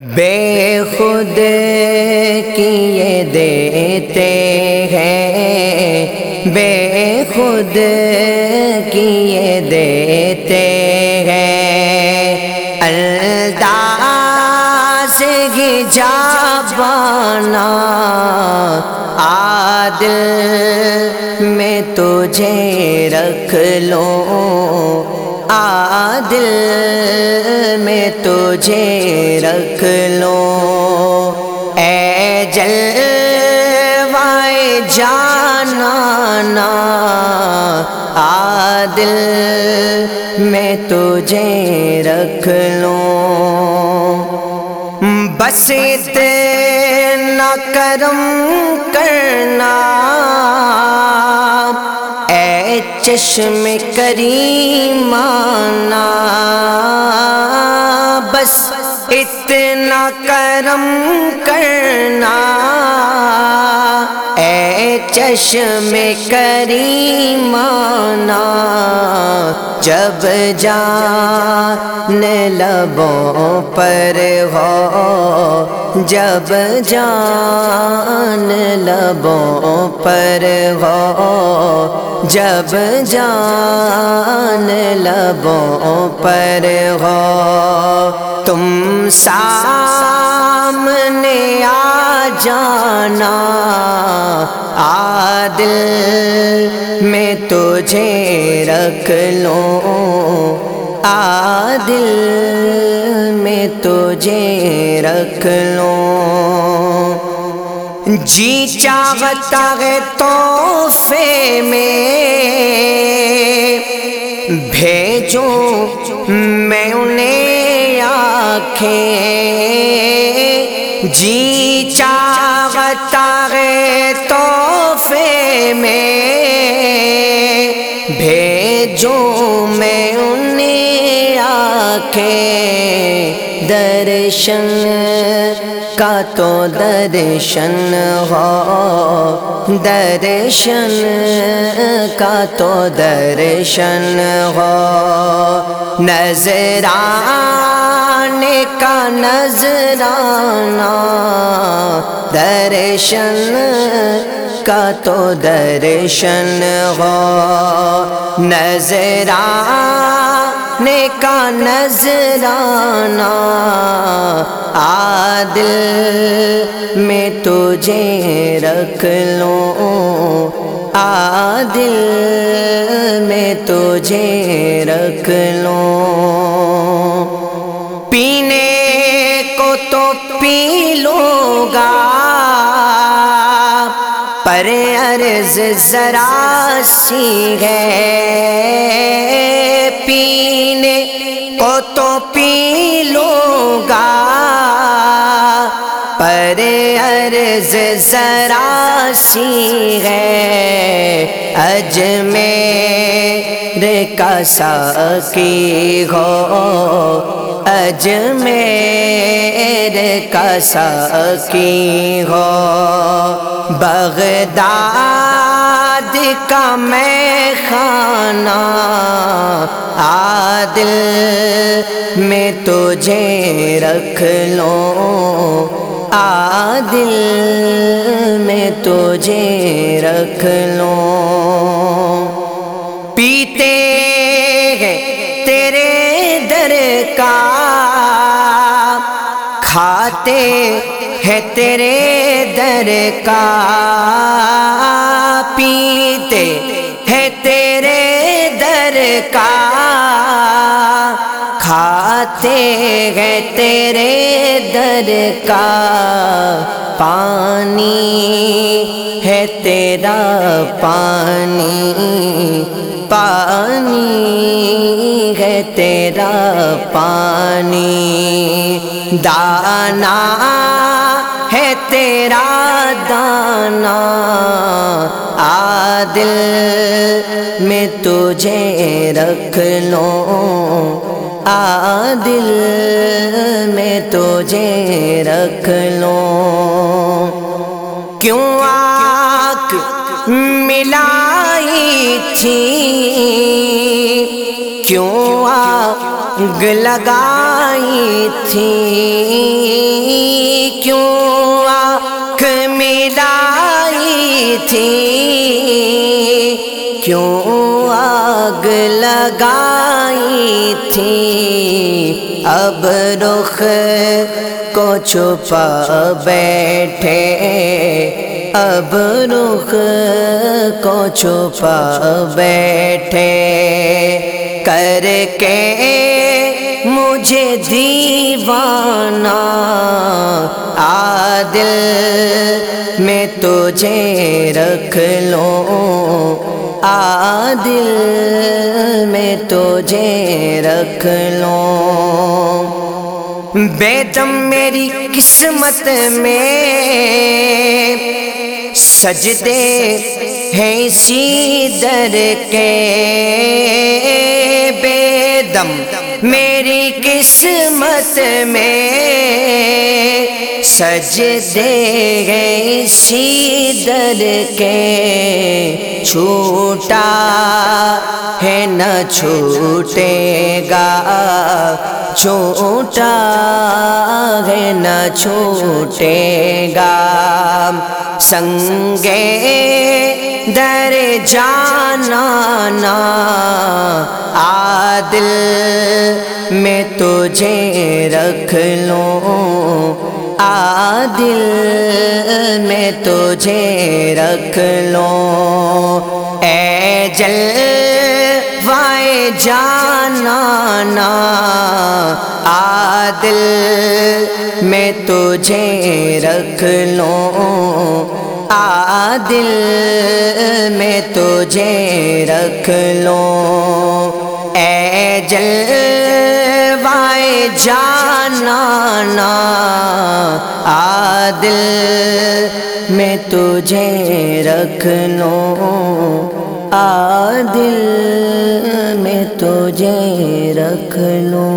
بے خود کیے دیتے ہیں۔ بے خود کیے دیتے ہیں۔ الداز ہی جا بانا عادل میں تجھے رکھ لو عادل میں تجھے رکھ لو۔ اے جل وائے جانا عادل میں تجھے رکھ لو۔ بس اتنا کرم کرنا۔ اے چشم کریمانا بس اتنا کرم کرنا، اے چشم کریمانا جب جان لبوں پر ہو، جب جان لبوں پر ہو جب جان لبوں پر ہو تم سامنے آ جانا، عادل میں تجھے رکھ لوں۔ عادل میں تجھے رکھ لوں۔ جی چاہتا ہے تحفے میں۔ بھیجو میں انہیں آنکھیں۔ جی چاہتا ہے تحفے میں۔ بھیجو میں انہیں آنکھیں۔ درشن کا تو درشن ہو، درشن کا تو درشن ہو۔ نظرانے کا نظرانہ درشن کا تو درشن ہو۔ نظرانے کا نظرانہ عادل میں تجھے رکھ لوں۔ عادل میں تجھے رکھ لوں۔ پینے کو تو پی لوں گا، پر عرض ذرا سی ہے۔ پینے کو تو پی لوں گا۔ عرض ذرا سی ہے اج میں کا ساکی ہو۔ اج میں کا ساکی ہو۔ بغداد کا میں خانہ عادل میں تجھے رکھ لوں۔ عادل میں تجھے رکھ لوں۔ پیتے ہیں تیرے در کا، کھاتے ہے تیرے در کا۔ پیتے ہے تیرے در کا کھاتے ہیں تیرے در کا پانی ہے تیرا پانی پانی ہے تیرا پانی، دانا ہے تیرا دانا، عادل میں تجھے رکھ لوں۔ عادل میں تجھے رکھ لوں۔ کیوں آنکھ ملائی تھی؟ کیوں آگ لگائی تھی؟ کیوں آنکھ ملائی تھی؟ کیوں آگ لگائی تھی۔ اب رخ کو چھپا بیٹھے۔ اب رخ کو چھپا بیٹھے۔ کر کے مجھے دیوانہ۔ عادل میں تجھے رکھ لوں۔ عادل میں تجھے رکھ لوں۔ بیدم میری قسمت میں سجدے ہیں اسی در کے۔ بیدم میری قسمت میں سجدے ہیں اسی در کے چھوٹا ہے نہ چھوٹے گا، چھوٹا ہے نہ چھوٹے گا۔ سنگے در جانا عادل میں تجھے رکھ لوں۔ عادل میں تجھے رکھ لوں اے جل وائے جانا عادل میں تجھے رکھ لوں عادل میں تجھے رکھ لوں اے جل دل میں تجھے رکھنو۔ آ دل میں تجھے رکھ لوں